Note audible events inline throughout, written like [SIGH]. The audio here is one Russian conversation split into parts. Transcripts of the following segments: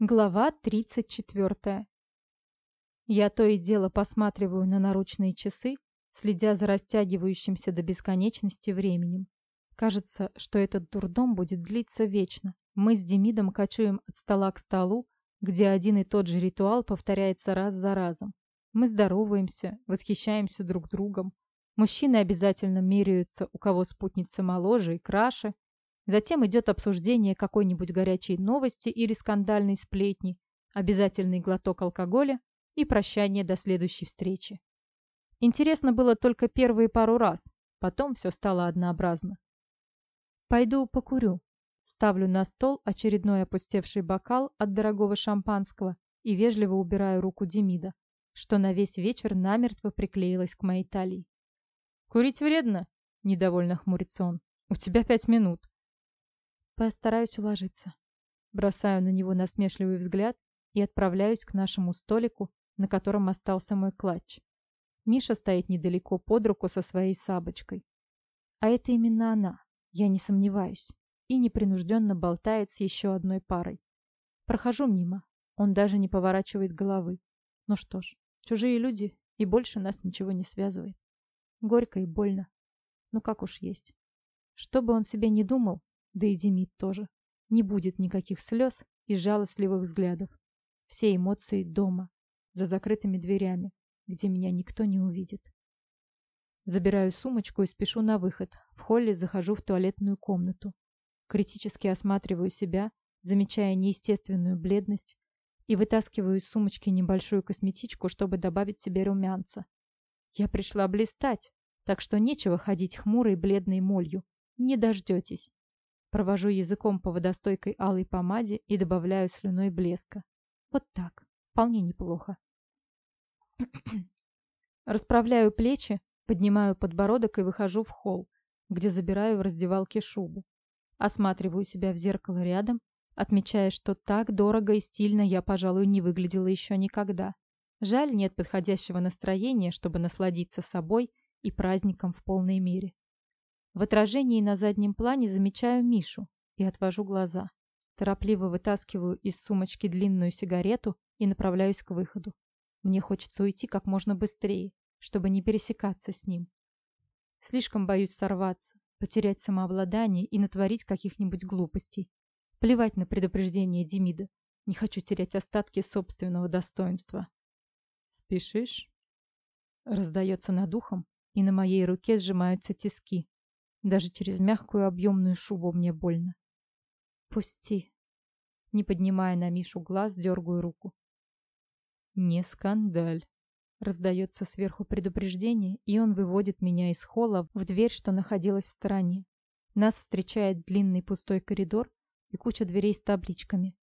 Глава 34. Я то и дело посматриваю на наручные часы, следя за растягивающимся до бесконечности временем. Кажется, что этот дурдом будет длиться вечно. Мы с Демидом кочуем от стола к столу, где один и тот же ритуал повторяется раз за разом. Мы здороваемся, восхищаемся друг другом. Мужчины обязательно меряются, у кого спутница моложе и краше, Затем идет обсуждение какой-нибудь горячей новости или скандальной сплетни, обязательный глоток алкоголя и прощание до следующей встречи. Интересно было только первые пару раз, потом все стало однообразно. «Пойду покурю». Ставлю на стол очередной опустевший бокал от дорогого шампанского и вежливо убираю руку Демида, что на весь вечер намертво приклеилась к моей талии. «Курить вредно?» – недовольно хмурится он. «У тебя пять минут». Постараюсь уложиться. Бросаю на него насмешливый взгляд и отправляюсь к нашему столику, на котором остался мой клатч. Миша стоит недалеко под руку со своей сабочкой. А это именно она, я не сомневаюсь, и непринужденно болтает с еще одной парой. Прохожу мимо, он даже не поворачивает головы. Ну что ж, чужие люди, и больше нас ничего не связывает. Горько и больно. Ну как уж есть. Что бы он себе не думал, да и Демид тоже. Не будет никаких слез и жалостливых взглядов. Все эмоции дома, за закрытыми дверями, где меня никто не увидит. Забираю сумочку и спешу на выход. В холле захожу в туалетную комнату. Критически осматриваю себя, замечая неестественную бледность, и вытаскиваю из сумочки небольшую косметичку, чтобы добавить себе румянца. Я пришла блистать, так что нечего ходить хмурой бледной молью. Не дождетесь. Провожу языком по водостойкой алой помаде и добавляю слюной блеска. Вот так. Вполне неплохо. [CLEARS THROAT] Расправляю плечи, поднимаю подбородок и выхожу в холл, где забираю в раздевалке шубу. Осматриваю себя в зеркало рядом, отмечая, что так дорого и стильно я, пожалуй, не выглядела еще никогда. Жаль, нет подходящего настроения, чтобы насладиться собой и праздником в полной мере. В отражении на заднем плане замечаю Мишу и отвожу глаза. Торопливо вытаскиваю из сумочки длинную сигарету и направляюсь к выходу. Мне хочется уйти как можно быстрее, чтобы не пересекаться с ним. Слишком боюсь сорваться, потерять самообладание и натворить каких-нибудь глупостей. Плевать на предупреждение Демида. Не хочу терять остатки собственного достоинства. «Спешишь?» Раздается над ухом, и на моей руке сжимаются тиски. Даже через мягкую объемную шубу мне больно. «Пусти!» Не поднимая на Мишу глаз, дергаю руку. «Не скандаль!» Раздается сверху предупреждение, и он выводит меня из холла в дверь, что находилась в стороне. Нас встречает длинный пустой коридор и куча дверей с табличками.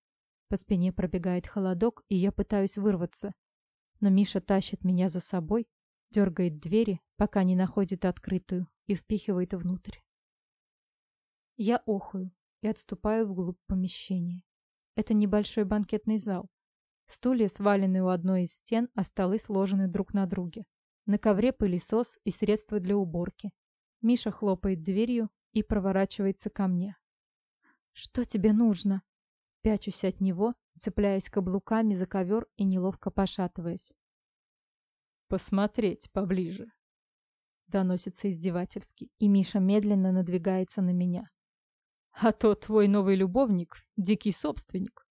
По спине пробегает холодок, и я пытаюсь вырваться. Но Миша тащит меня за собой, дергает двери, пока не находит открытую, и впихивает внутрь. Я охую и отступаю вглубь помещения. Это небольшой банкетный зал. Стулья свалены у одной из стен, а столы сложены друг на друге. На ковре пылесос и средства для уборки. Миша хлопает дверью и проворачивается ко мне. «Что тебе нужно?» Пячусь от него, цепляясь каблуками за ковер и неловко пошатываясь. «Посмотреть поближе», доносится издевательски, и Миша медленно надвигается на меня. А то твой новый любовник, дикий собственник,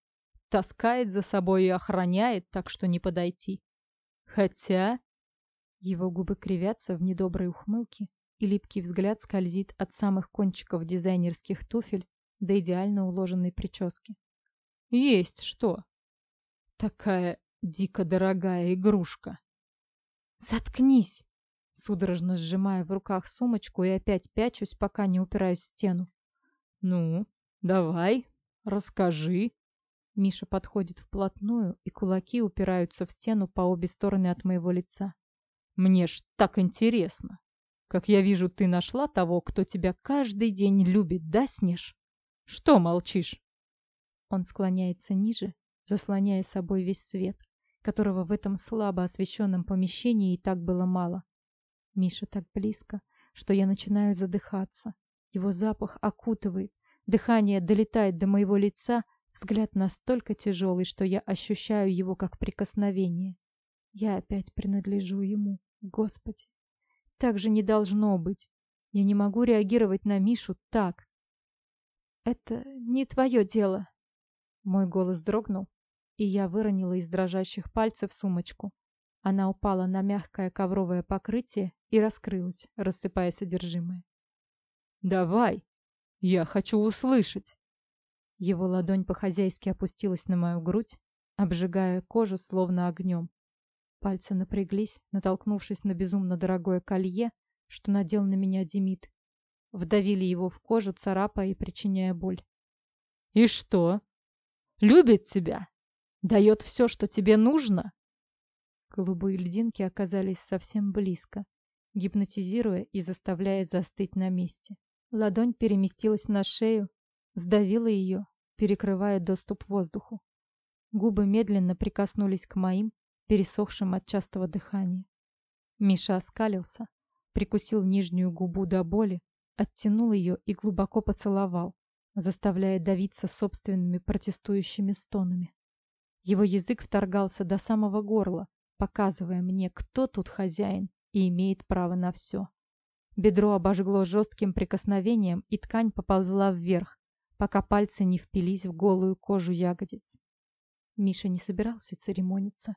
таскает за собой и охраняет, так что не подойти. Хотя... Его губы кривятся в недоброй ухмылке, и липкий взгляд скользит от самых кончиков дизайнерских туфель до идеально уложенной прически. Есть что. Такая дико дорогая игрушка. Заткнись! Судорожно сжимая в руках сумочку и опять пячусь, пока не упираюсь в стену. «Ну, давай, расскажи». Миша подходит вплотную, и кулаки упираются в стену по обе стороны от моего лица. «Мне ж так интересно. Как я вижу, ты нашла того, кто тебя каждый день любит, да, Снеж? Что молчишь?» Он склоняется ниже, заслоняя собой весь свет, которого в этом слабо освещенном помещении и так было мало. Миша так близко, что я начинаю задыхаться. Его запах окутывает, дыхание долетает до моего лица, Взгляд настолько тяжелый, что я ощущаю его как прикосновение. Я опять принадлежу ему, Господи. Так же не должно быть. Я не могу реагировать на Мишу так. Это не твое дело. Мой голос дрогнул, и я выронила из дрожащих пальцев сумочку. Она упала на мягкое ковровое покрытие и раскрылась, рассыпая содержимое. «Давай! Я хочу услышать!» Его ладонь по-хозяйски опустилась на мою грудь, обжигая кожу словно огнем. Пальцы напряглись, натолкнувшись на безумно дорогое колье, что надел на меня Демид. Вдавили его в кожу, царапая и причиняя боль. «И что? Любит тебя? Дает все, что тебе нужно?» Голубые льдинки оказались совсем близко, гипнотизируя и заставляя застыть на месте. Ладонь переместилась на шею, сдавила ее, перекрывая доступ воздуху. Губы медленно прикоснулись к моим, пересохшим от частого дыхания. Миша оскалился, прикусил нижнюю губу до боли, оттянул ее и глубоко поцеловал, заставляя давиться собственными протестующими стонами. Его язык вторгался до самого горла, показывая мне, кто тут хозяин и имеет право на все. Бедро обожгло жестким прикосновением, и ткань поползла вверх, пока пальцы не впились в голую кожу ягодиц. Миша не собирался церемониться.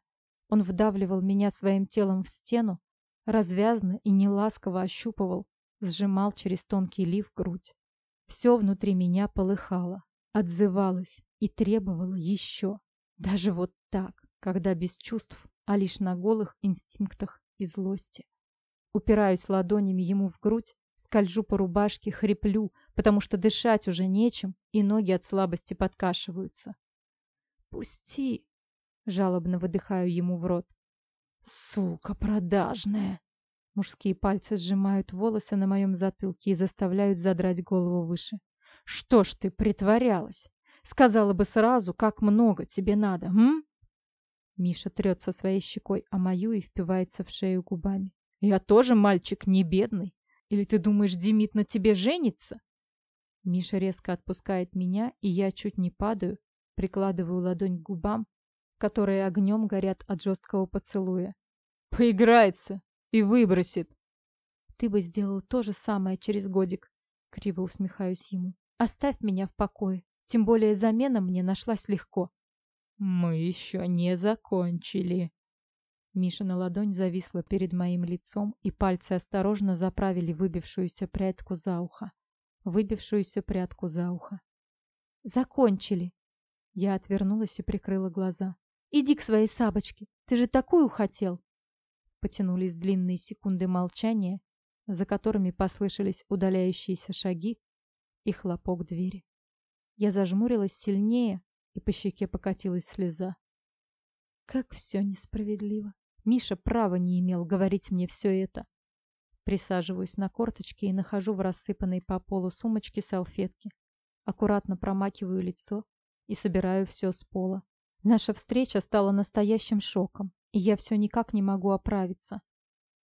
Он вдавливал меня своим телом в стену, развязно и неласково ощупывал, сжимал через тонкий лиф грудь. Все внутри меня полыхало, отзывалось и требовало еще. Даже вот так, когда без чувств а лишь на голых инстинктах и злости. Упираюсь ладонями ему в грудь, скольжу по рубашке, хриплю, потому что дышать уже нечем, и ноги от слабости подкашиваются. «Пусти!» — жалобно выдыхаю ему в рот. «Сука продажная!» Мужские пальцы сжимают волосы на моем затылке и заставляют задрать голову выше. «Что ж ты притворялась? Сказала бы сразу, как много тебе надо, м?» Миша трется своей щекой о мою и впивается в шею губами. «Я тоже мальчик не бедный. Или ты думаешь, Демид на тебе женится?» Миша резко отпускает меня, и я чуть не падаю, прикладываю ладонь к губам, которые огнем горят от жесткого поцелуя. «Поиграется и выбросит!» «Ты бы сделал то же самое через годик», — криво усмехаюсь ему. «Оставь меня в покое, тем более замена мне нашлась легко». «Мы еще не закончили». Мишина ладонь зависла перед моим лицом, и пальцы осторожно заправили выбившуюся прядку за ухо. Выбившуюся прядку за ухо. «Закончили!» Я отвернулась и прикрыла глаза. «Иди к своей сабочке! Ты же такую хотел!» Потянулись длинные секунды молчания, за которыми послышались удаляющиеся шаги и хлопок двери. Я зажмурилась сильнее, и по щеке покатилась слеза. Как все несправедливо. Миша права не имел говорить мне все это. Присаживаюсь на корточки и нахожу в рассыпанной по полу сумочке салфетки. Аккуратно промакиваю лицо и собираю все с пола. Наша встреча стала настоящим шоком, и я все никак не могу оправиться.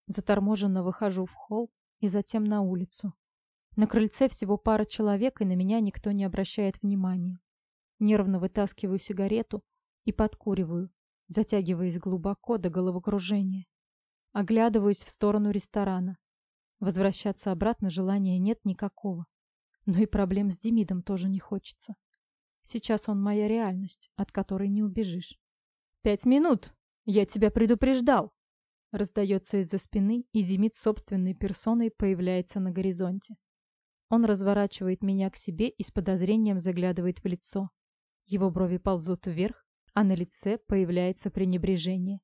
Заторможенно выхожу в холл и затем на улицу. На крыльце всего пара человек, и на меня никто не обращает внимания. Нервно вытаскиваю сигарету и подкуриваю, затягиваясь глубоко до головокружения. Оглядываюсь в сторону ресторана. Возвращаться обратно желания нет никакого. Но и проблем с Демидом тоже не хочется. Сейчас он моя реальность, от которой не убежишь. «Пять минут! Я тебя предупреждал!» Раздается из-за спины, и Демид собственной персоной появляется на горизонте. Он разворачивает меня к себе и с подозрением заглядывает в лицо. Его брови ползут вверх, а на лице появляется пренебрежение.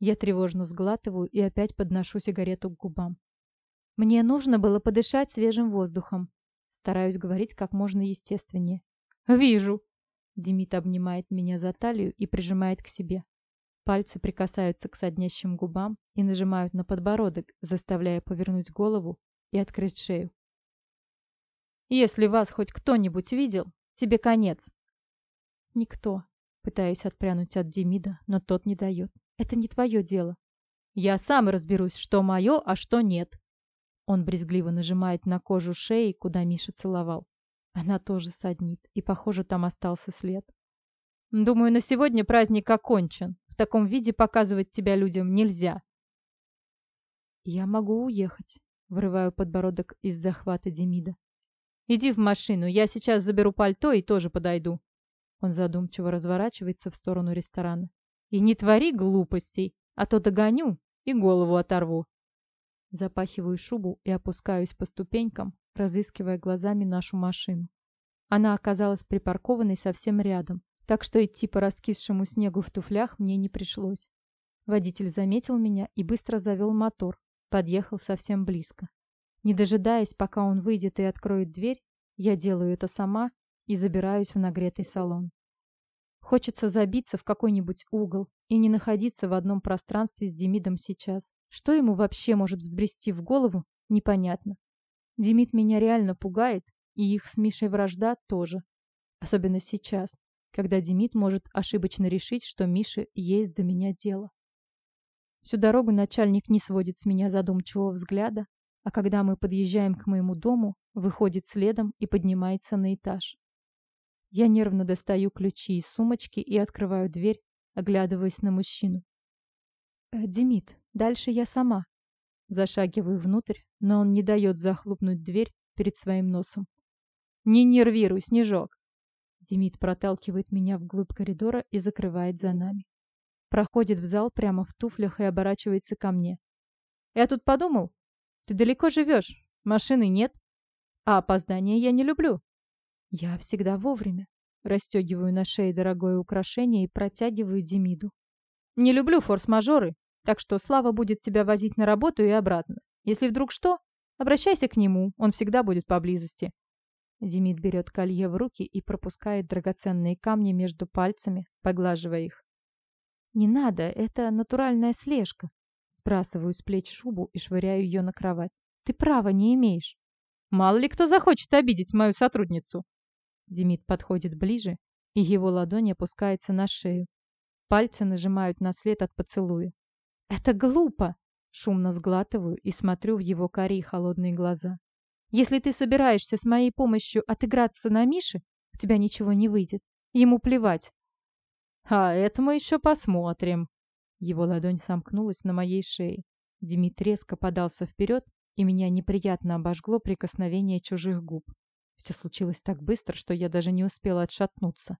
Я тревожно сглатываю и опять подношу сигарету к губам. Мне нужно было подышать свежим воздухом. Стараюсь говорить как можно естественнее. «Вижу!» Демид обнимает меня за талию и прижимает к себе. Пальцы прикасаются к соднящим губам и нажимают на подбородок, заставляя повернуть голову и открыть шею. «Если вас хоть кто-нибудь видел, тебе конец!» «Никто». Пытаюсь отпрянуть от Демида, но тот не дает. «Это не твое дело». «Я сам разберусь, что мое, а что нет». Он брезгливо нажимает на кожу шеи, куда Миша целовал. Она тоже саднит, и, похоже, там остался след. Думаю, на сегодня праздник окончен. В таком виде показывать тебя людям нельзя. Я могу уехать, вырываю подбородок из захвата Демида. Иди в машину, я сейчас заберу пальто и тоже подойду. Он задумчиво разворачивается в сторону ресторана. И не твори глупостей, а то догоню и голову оторву. Запахиваю шубу и опускаюсь по ступенькам, разыскивая глазами нашу машину. Она оказалась припаркованной совсем рядом, так что идти по раскисшему снегу в туфлях мне не пришлось. Водитель заметил меня и быстро завел мотор, подъехал совсем близко. Не дожидаясь, пока он выйдет и откроет дверь, я делаю это сама и забираюсь в нагретый салон. Хочется забиться в какой-нибудь угол и не находиться в одном пространстве с Демидом сейчас. Что ему вообще может взбрести в голову, непонятно. Демид меня реально пугает, и их с Мишей вражда тоже. Особенно сейчас, когда Демид может ошибочно решить, что Мише есть до меня дело. Всю дорогу начальник не сводит с меня задумчивого взгляда, а когда мы подъезжаем к моему дому, выходит следом и поднимается на этаж. Я нервно достаю ключи из сумочки и открываю дверь, оглядываясь на мужчину. «Э, «Демид, дальше я сама». Зашагиваю внутрь, но он не дает захлопнуть дверь перед своим носом. «Не нервируй, Снежок!» Демид проталкивает меня вглубь коридора и закрывает за нами. Проходит в зал прямо в туфлях и оборачивается ко мне. «Я тут подумал, ты далеко живешь, машины нет. А опоздания я не люблю. Я всегда вовремя. Растегиваю на шее дорогое украшение и протягиваю Демиду. Не люблю форс-мажоры, так что Слава будет тебя возить на работу и обратно. Если вдруг что, обращайся к нему, он всегда будет поблизости. Демид берет колье в руки и пропускает драгоценные камни между пальцами, поглаживая их. «Не надо, это натуральная слежка. Сбрасываю с плеч шубу и швыряю ее на кровать. Ты права не имеешь. Мало ли кто захочет обидеть мою сотрудницу. Демид подходит ближе, и его ладонь опускается на шею. Пальцы нажимают на след от поцелуя. «Это глупо!» Шумно сглатываю и смотрю в его карие холодные глаза. «Если ты собираешься с моей помощью отыграться на Мише, у тебя ничего не выйдет. Ему плевать». «А это мы еще посмотрим», его ладонь сомкнулась на моей шее. Демид резко подался вперед, и меня неприятно обожгло прикосновение чужих губ. Все случилось так быстро, что я даже не успела отшатнуться.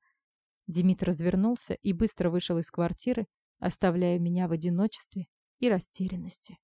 Демид развернулся и быстро вышел из квартиры, оставляя меня в одиночестве и растерянности.